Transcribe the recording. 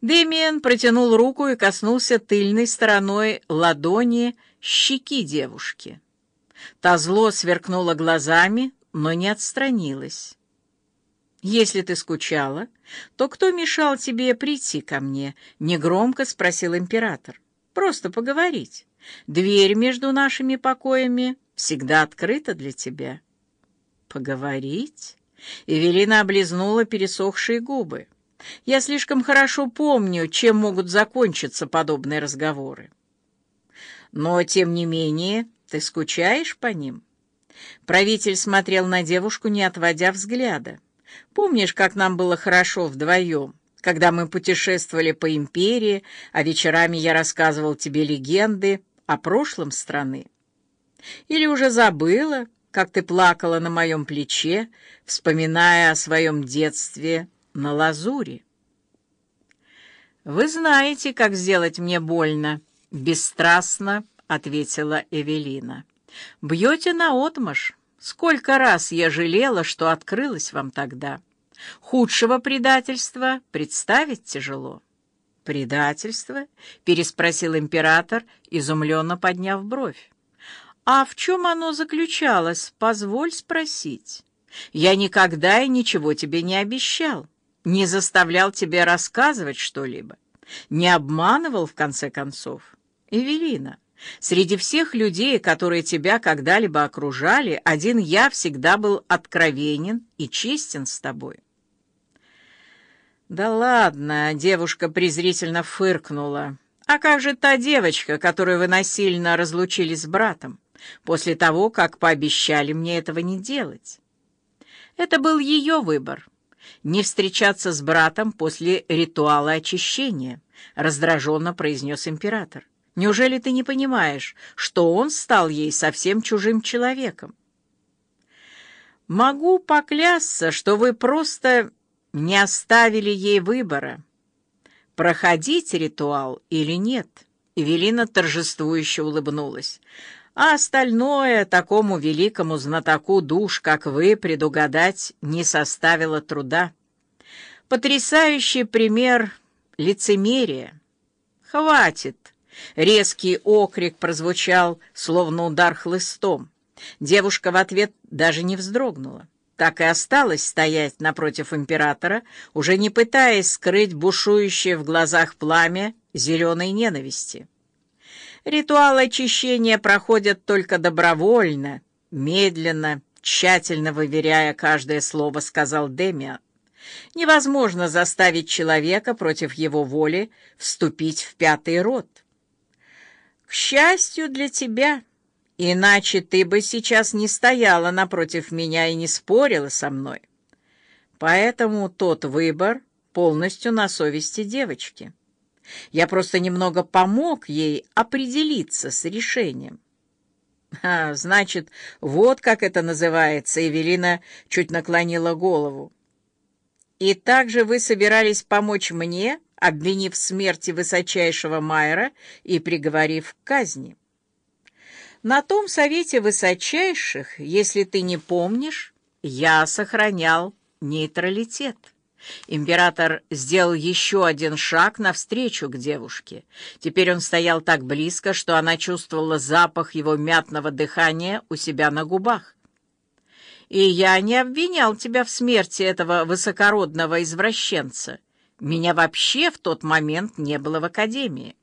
Дэмиен протянул руку и коснулся тыльной стороной ладони щеки девушки. Та зло сверкнула глазами, но не отстранилась. «Если ты скучала, то кто мешал тебе прийти ко мне?» — негромко спросил император. «Просто поговорить. Дверь между нашими покоями всегда открыта для тебя». «Поговорить?» — Эвелина облизнула пересохшие губы. «Я слишком хорошо помню, чем могут закончиться подобные разговоры». «Но, тем не менее, ты скучаешь по ним?» Правитель смотрел на девушку, не отводя взгляда. Помнишь, как нам было хорошо вдвоем, когда мы путешествовали по империи, а вечерами я рассказывал тебе легенды о прошлом страны? Или уже забыла, как ты плакала на моем плече, вспоминая о своем детстве на лазуре? «Вы знаете, как сделать мне больно», — бесстрастно ответила Эвелина. «Бьете наотмашь». Сколько раз я жалела, что открылась вам тогда. Худшего предательства представить тяжело. «Предательство?» — переспросил император, изумленно подняв бровь. «А в чем оно заключалось? Позволь спросить. Я никогда и ничего тебе не обещал, не заставлял тебя рассказывать что-либо, не обманывал, в конце концов. Эвелина». Среди всех людей, которые тебя когда-либо окружали, один я всегда был откровенен и честен с тобой. «Да ладно!» — девушка презрительно фыркнула. «А как же та девочка, которую вы насильно разлучили с братом, после того, как пообещали мне этого не делать?» Это был ее выбор — не встречаться с братом после ритуала очищения, — раздраженно произнес император. Неужели ты не понимаешь, что он стал ей совсем чужим человеком? Могу поклясться, что вы просто не оставили ей выбора, проходить ритуал или нет. Эвелина торжествующе улыбнулась. А остальное такому великому знатоку душ, как вы, предугадать не составило труда. Потрясающий пример лицемерия. Хватит! Резкий окрик прозвучал, словно удар хлыстом. Девушка в ответ даже не вздрогнула. Так и осталась стоять напротив императора, уже не пытаясь скрыть бушующее в глазах пламя зеленой ненависти. Ритуал очищения проходит только добровольно, медленно, тщательно выверяя каждое слово, сказал Демиан. Невозможно заставить человека против его воли вступить в пятый род. К счастью для тебя, иначе ты бы сейчас не стояла напротив меня и не спорила со мной. Поэтому тот выбор полностью на совести девочки. Я просто немного помог ей определиться с решением. А, значит, вот как это называется, Эвелина чуть наклонила голову. И также вы собирались помочь мне обвинив в смерти высочайшего Майера и приговорив к казни. На том совете высочайших, если ты не помнишь, я сохранял нейтралитет. Император сделал еще один шаг навстречу к девушке. Теперь он стоял так близко, что она чувствовала запах его мятного дыхания у себя на губах. «И я не обвинял тебя в смерти этого высокородного извращенца. Меня вообще в тот момент не было в академии.